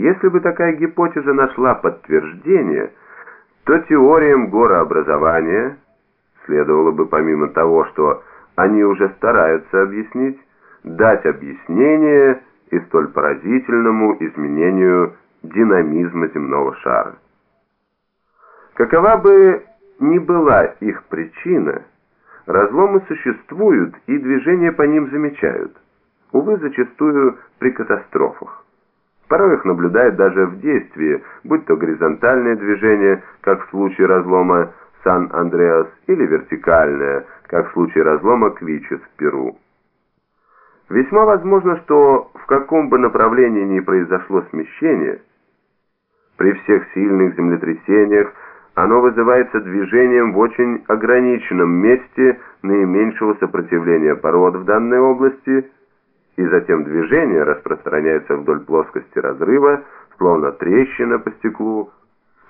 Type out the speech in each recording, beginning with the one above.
Если бы такая гипотеза нашла подтверждение, то теориям горообразования следовало бы помимо того, что они уже стараются объяснить, дать объяснение и столь поразительному изменению динамизма земного шара. Какова бы ни была их причина, разломы существуют и движение по ним замечают, увы, зачастую при катастрофах. Порой их наблюдают даже в действии, будь то горизонтальное движение, как в случае разлома Сан-Андреас, или вертикальное, как в случае разлома Квичес в Перу. Весьма возможно, что в каком бы направлении ни произошло смещение, при всех сильных землетрясениях оно вызывается движением в очень ограниченном месте наименьшего сопротивления пород в данной области – и затем движение распространяется вдоль плоскости разрыва, словно трещина по стеклу,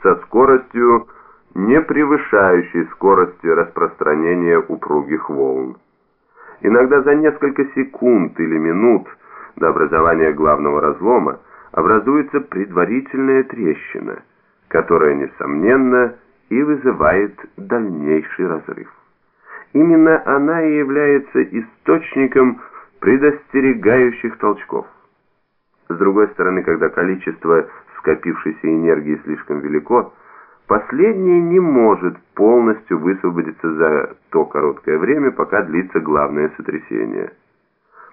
со скоростью, не превышающей скорости распространения упругих волн. Иногда за несколько секунд или минут до образования главного разлома образуется предварительная трещина, которая, несомненно, и вызывает дальнейший разрыв. Именно она и является источником предостерегающих толчков. С другой стороны, когда количество скопившейся энергии слишком велико, последнее не может полностью высвободиться за то короткое время, пока длится главное сотрясение.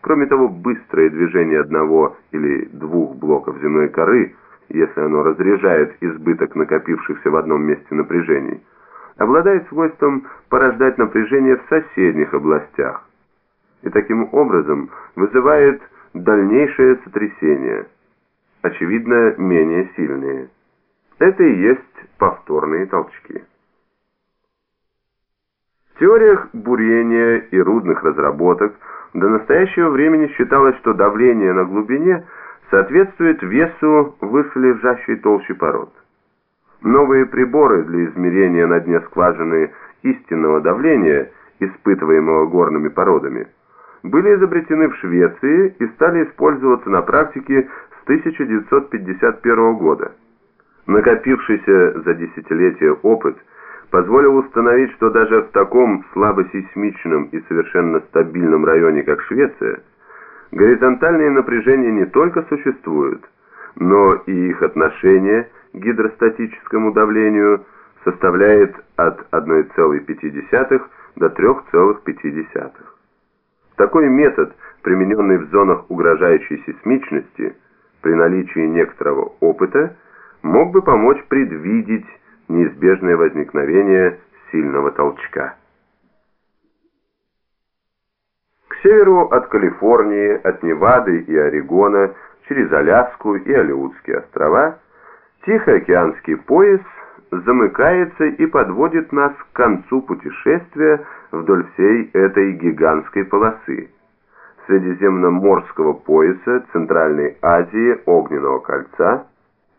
Кроме того, быстрое движение одного или двух блоков земной коры, если оно разряжает избыток накопившихся в одном месте напряжений, обладает свойством порождать напряжение в соседних областях, и таким образом вызывает дальнейшее сотрясение, очевидно, менее сильные. Это и есть повторные толчки. В теориях бурения и рудных разработок до настоящего времени считалось, что давление на глубине соответствует весу вышележащей толщи пород. Новые приборы для измерения на дне скважины истинного давления, испытываемого горными породами, были изобретены в Швеции и стали использоваться на практике с 1951 года. Накопившийся за десятилетия опыт позволил установить, что даже в таком слабосейсмичном и совершенно стабильном районе, как Швеция, горизонтальные напряжения не только существуют, но и их отношение к гидростатическому давлению составляет от 1,5 до 3,5. Такой метод, примененный в зонах угрожающей сейсмичности, при наличии некоторого опыта, мог бы помочь предвидеть неизбежное возникновение сильного толчка. К северу от Калифорнии, от Невады и Орегона, через Аляску и Алиутские острова, Тихоокеанский пояс замыкается и подводит нас к концу путешествия вдоль всей этой гигантской полосы. Средиземноморского пояса Центральной Азии Огненного кольца,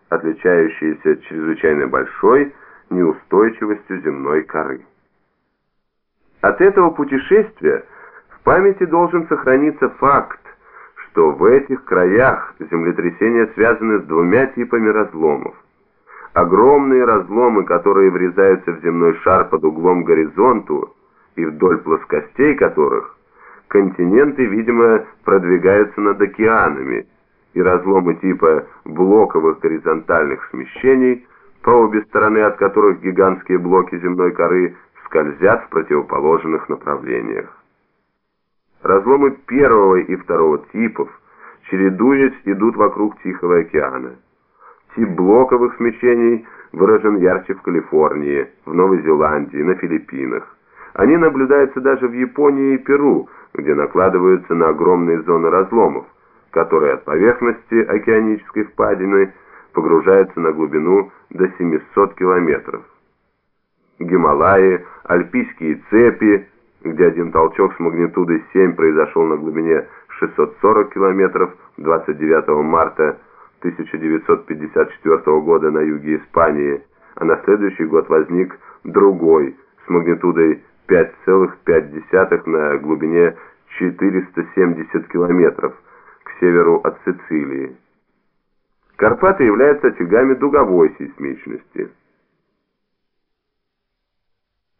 отличающейся чрезвычайно большой неустойчивостью земной коры. От этого путешествия в памяти должен сохраниться факт, что в этих краях землетрясения связаны с двумя типами разломов. Огромные разломы, которые врезаются в земной шар под углом горизонту, и вдоль плоскостей которых континенты, видимо, продвигаются над океанами, и разломы типа блоковых горизонтальных смещений, по обе стороны от которых гигантские блоки земной коры скользят в противоположных направлениях. Разломы первого и второго типов, чередуясь, идут вокруг Тихого океана. Тип блоковых смещений выражен ярче в Калифорнии, в Новой Зеландии, на Филиппинах. Они наблюдаются даже в Японии и Перу, где накладываются на огромные зоны разломов, которые от поверхности океанической впадины погружаются на глубину до 700 километров. Гималаи, Альпийские цепи, где один толчок с магнитудой 7 произошел на глубине 640 километров 29 марта 1954 года на юге Испании, а на следующий год возник другой с магнитудой 5,5 на глубине 470 километров к северу от Сицилии. Карпаты являются очагами дуговой сейсмичности.